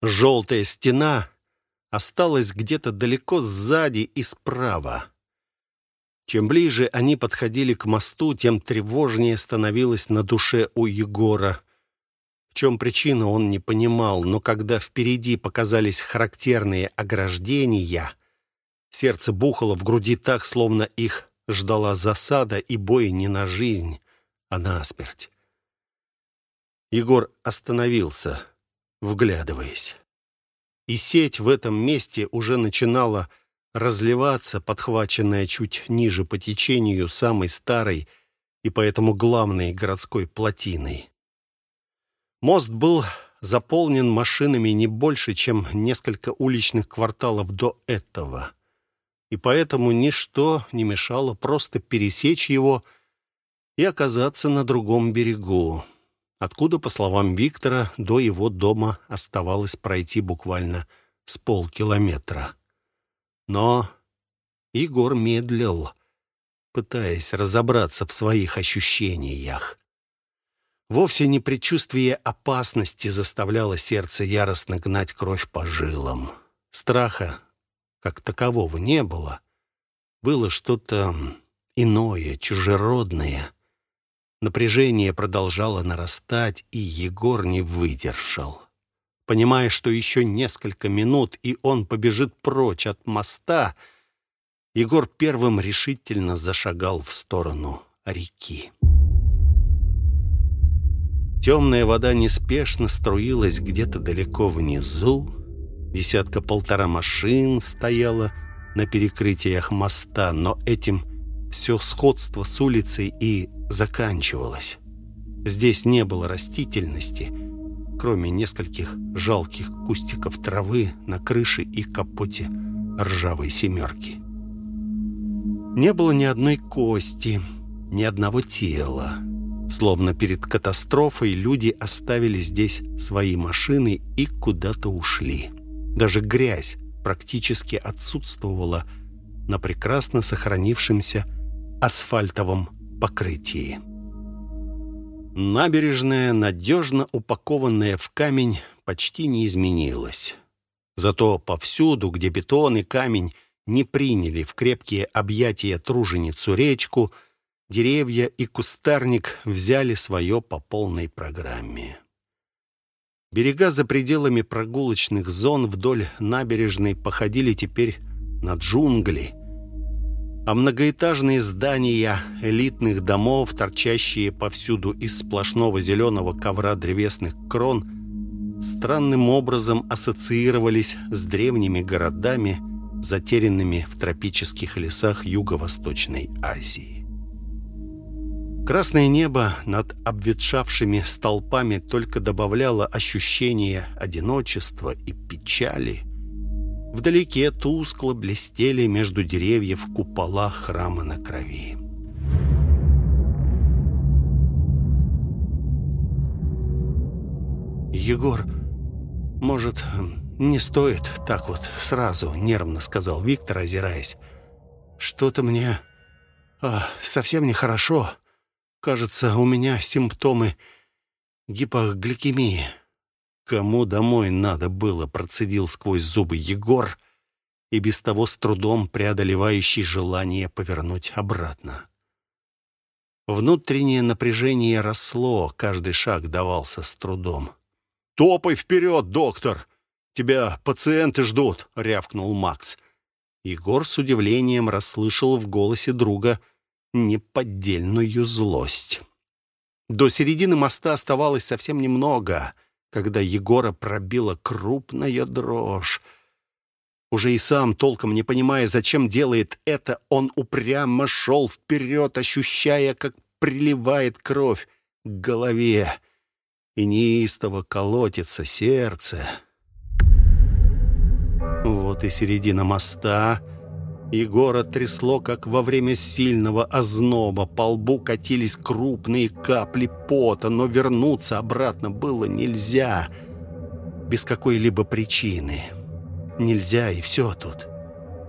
Желтая стена осталась где-то далеко сзади и справа. Чем ближе они подходили к мосту, тем тревожнее становилось на душе у Егора. В чем причина, он не понимал, но когда впереди показались характерные ограждения, сердце бухало в груди так, словно их ждала засада и бой не на жизнь, а на смерть. Егор остановился, вглядываясь. И сеть в этом месте уже начинала разливаться, подхваченная чуть ниже по течению самой старой и поэтому главной городской плотиной. Мост был заполнен машинами не больше, чем несколько уличных кварталов до этого. И поэтому ничто не мешало просто пересечь его и оказаться на другом берегу, откуда, по словам Виктора, до его дома оставалось пройти буквально с полкилометра. Но Егор медлил, пытаясь разобраться в своих ощущениях. Вовсе не предчувствие опасности заставляло сердце яростно гнать кровь по жилам. Страха, как такового, не было. Было что-то иное, чужеродное. Напряжение продолжало нарастать, и Егор не выдержал. Понимая, что еще несколько минут, и он побежит прочь от моста, Егор первым решительно зашагал в сторону реки. Темная вода неспешно струилась где-то далеко внизу. Десятка-полтора машин стояла на перекрытиях моста, но этим все сходство с улицей и заканчивалось. Здесь не было растительности — кроме нескольких жалких кустиков травы на крыше и капоте ржавой «семерки». Не было ни одной кости, ни одного тела. Словно перед катастрофой люди оставили здесь свои машины и куда-то ушли. Даже грязь практически отсутствовала на прекрасно сохранившемся асфальтовом покрытии. Набережная, надежно упакованная в камень, почти не изменилась. Зато повсюду, где бетон и камень не приняли в крепкие объятия труженицу речку, деревья и кустарник взяли свое по полной программе. Берега за пределами прогулочных зон вдоль набережной походили теперь на джунгли, а многоэтажные здания элитных домов, торчащие повсюду из сплошного зеленого ковра древесных крон, странным образом ассоциировались с древними городами, затерянными в тропических лесах Юго-Восточной Азии. Красное небо над обветшавшими столпами только добавляло ощущение одиночества и печали – Вдалеке тускло блестели между деревьев купола храма на крови. «Егор, может, не стоит так вот сразу?» — нервно сказал Виктор, озираясь. «Что-то мне а, совсем нехорошо. Кажется, у меня симптомы гипогликемии». Кому домой надо было, процедил сквозь зубы Егор, и без того с трудом преодолевающий желание повернуть обратно. Внутреннее напряжение росло, каждый шаг давался с трудом. «Топай вперед, доктор! Тебя пациенты ждут!» — рявкнул Макс. Егор с удивлением расслышал в голосе друга неподдельную злость. До середины моста оставалось совсем немного — когда Егора пробила крупная дрожь. Уже и сам, толком не понимая, зачем делает это, он упрямо шел вперед, ощущая, как приливает кровь к голове, и неистово колотится сердце. Вот и середина моста — Егора трясло, как во время сильного озноба. По лбу катились крупные капли пота, но вернуться обратно было нельзя. Без какой-либо причины. Нельзя, и все тут.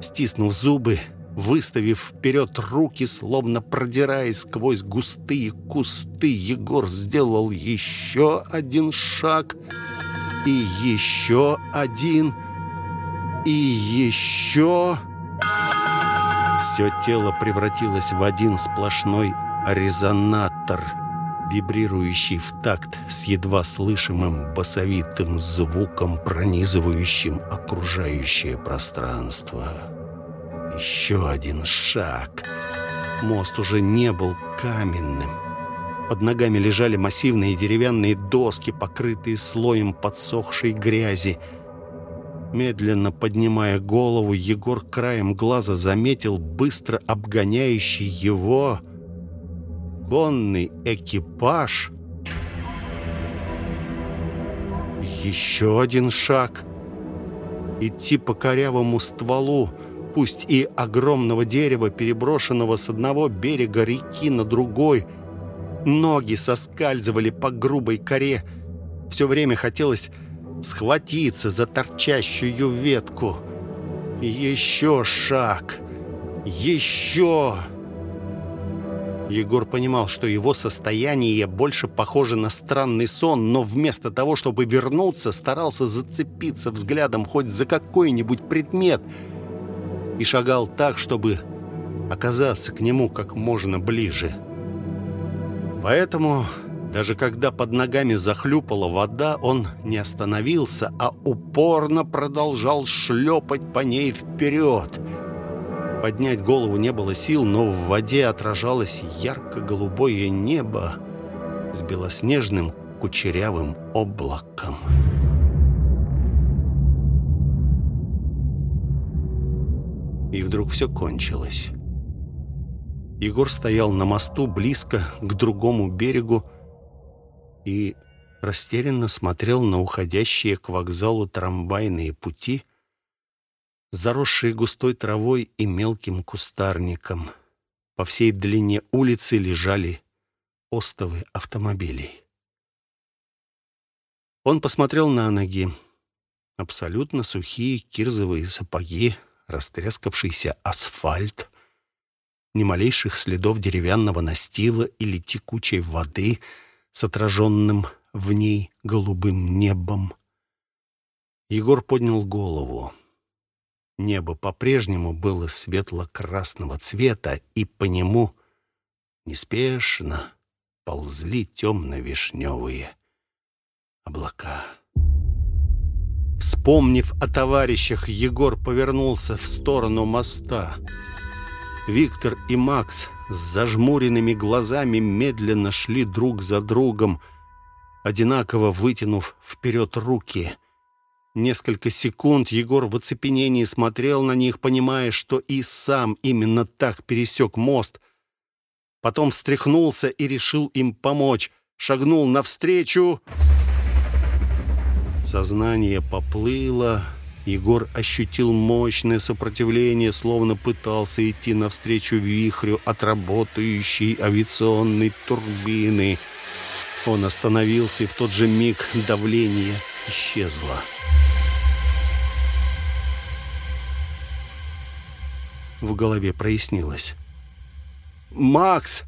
Стиснув зубы, выставив вперед руки, словно продираясь сквозь густые кусты, Егор сделал еще один шаг И еще один. И еще... Все тело превратилось в один сплошной резонатор, вибрирующий в такт с едва слышимым басовитым звуком, пронизывающим окружающее пространство. Еще один шаг. Мост уже не был каменным. Под ногами лежали массивные деревянные доски, покрытые слоем подсохшей грязи. Медленно поднимая голову, Егор краем глаза заметил быстро обгоняющий его конный экипаж. Еще один шаг. Идти по корявому стволу, пусть и огромного дерева, переброшенного с одного берега реки на другой. Ноги соскальзывали по грубой коре. Все время хотелось схватиться за торчащую ветку. Еще шаг. Еще... Егор понимал, что его состояние больше похоже на странный сон, но вместо того, чтобы вернуться, старался зацепиться взглядом хоть за какой-нибудь предмет и шагал так, чтобы оказаться к нему как можно ближе. Поэтому даже когда под ногами захлюпала вода, он не остановился, а упорно продолжал шлепать по ней вперед. Поднять голову не было сил, но в воде отражалось ярко-голубое небо с белоснежным кучерявым облаком. И вдруг все кончилось. Егор стоял на мосту близко к другому берегу, и растерянно смотрел на уходящие к вокзалу трамвайные пути, заросшие густой травой и мелким кустарником. По всей длине улицы лежали остовы автомобилей. Он посмотрел на ноги. Абсолютно сухие кирзовые сапоги, растрескавшийся асфальт, ни малейших следов деревянного настила или текучей воды — с отраженным в ней голубым небом. Егор поднял голову. Небо по-прежнему было светло-красного цвета, и по нему неспешно ползли темно-вишневые облака. Вспомнив о товарищах, Егор повернулся в сторону моста. Виктор и Макс с зажмуренными глазами медленно шли друг за другом, одинаково вытянув вперед руки. Несколько секунд Егор в оцепенении смотрел на них, понимая, что и сам именно так пересек мост. Потом встряхнулся и решил им помочь. Шагнул навстречу. Сознание поплыло, Егор ощутил мощное сопротивление, словно пытался идти навстречу вихрю от работающей авиационной турбины. Он остановился, и в тот же миг давление исчезло. В голове прояснилось. «Макс!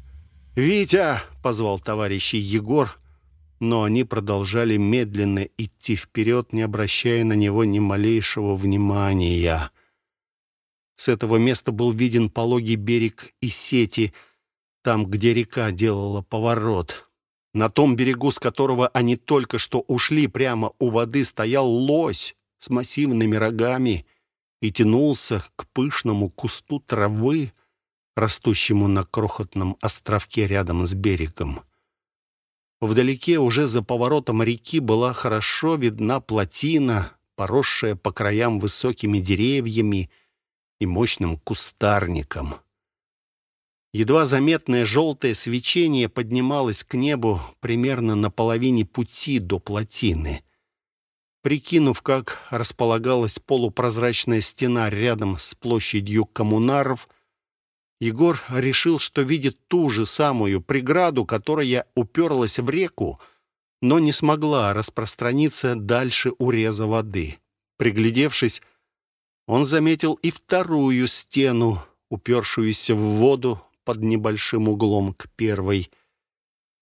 Витя!» — позвал товарищ Егор, но они продолжали медленно идти вперед, не обращая на него ни малейшего внимания. С этого места был виден пологий берег и сети, там, где река делала поворот. На том берегу, с которого они только что ушли, прямо у воды стоял лось с массивными рогами и тянулся к пышному кусту травы, растущему на крохотном островке рядом с берегом. Вдалеке, уже за поворотом реки, была хорошо видна плотина, поросшая по краям высокими деревьями и мощным кустарником. Едва заметное желтое свечение поднималось к небу примерно на половине пути до плотины. Прикинув, как располагалась полупрозрачная стена рядом с площадью коммунаров, Егор решил, что видит ту же самую преграду, которая уперлась в реку, но не смогла распространиться дальше уреза воды. Приглядевшись, он заметил и вторую стену, упершуюся в воду под небольшим углом к первой.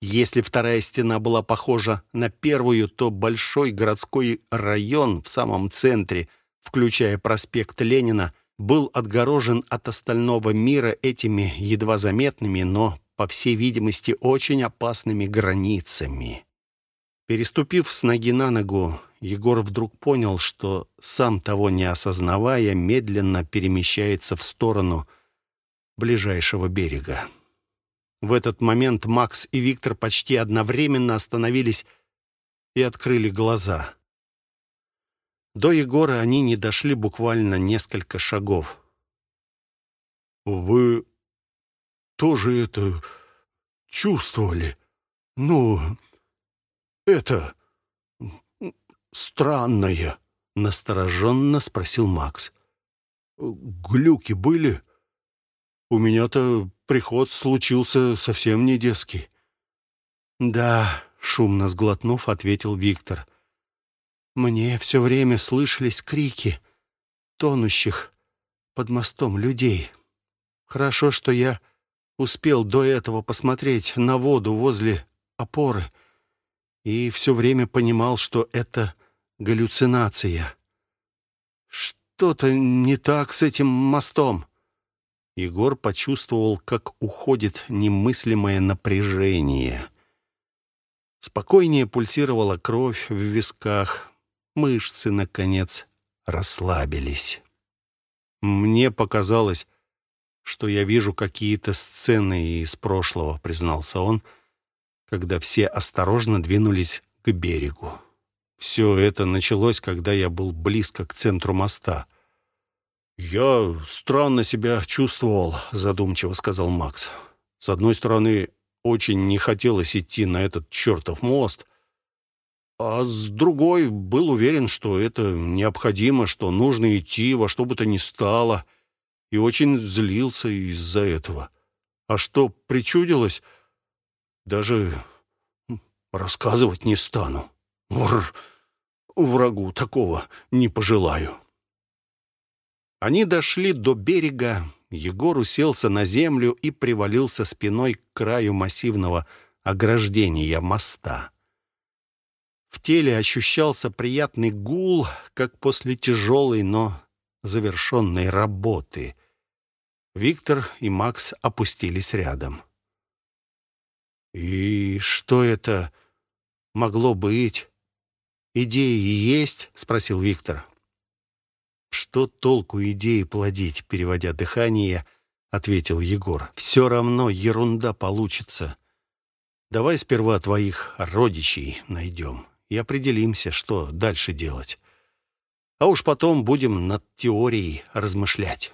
Если вторая стена была похожа на первую, то большой городской район в самом центре, включая проспект Ленина, был отгорожен от остального мира этими едва заметными, но, по всей видимости, очень опасными границами. Переступив с ноги на ногу, Егор вдруг понял, что, сам того не осознавая, медленно перемещается в сторону ближайшего берега. В этот момент Макс и Виктор почти одновременно остановились и открыли глаза. До Егора они не дошли буквально несколько шагов. «Вы тоже это чувствовали? Ну, это странное?» — настороженно спросил Макс. «Глюки были? У меня-то приход случился совсем не детский». «Да», — шумно сглотнув, ответил Виктор. «Мне все время слышались крики тонущих под мостом людей. Хорошо, что я успел до этого посмотреть на воду возле опоры и все время понимал, что это галлюцинация. Что-то не так с этим мостом. Егор почувствовал, как уходит немыслимое напряжение. Спокойнее пульсировала кровь в висках. Мышцы, наконец, расслабились. «Мне показалось, что я вижу какие-то сцены из прошлого», — признался он, когда все осторожно двинулись к берегу. «Все это началось, когда я был близко к центру моста». «Я странно себя чувствовал», — задумчиво сказал Макс. «С одной стороны, очень не хотелось идти на этот чертов мост, а с другой был уверен, что это необходимо, что нужно идти во что бы то ни стало, и очень злился из-за этого. А что причудилось, даже рассказывать не стану. Ур, врагу такого не пожелаю». Они дошли до берега. Егор уселся на землю и привалился спиной к краю массивного ограждения моста. В теле ощущался приятный гул, как после тяжелой, но завершенной работы. Виктор и Макс опустились рядом. «И что это могло быть? Идеи есть?» — спросил Виктор. «Что толку идеи плодить?» — переводя дыхание, ответил Егор. «Все равно ерунда получится. Давай сперва твоих родичей найдем и определимся, что дальше делать. А уж потом будем над теорией размышлять».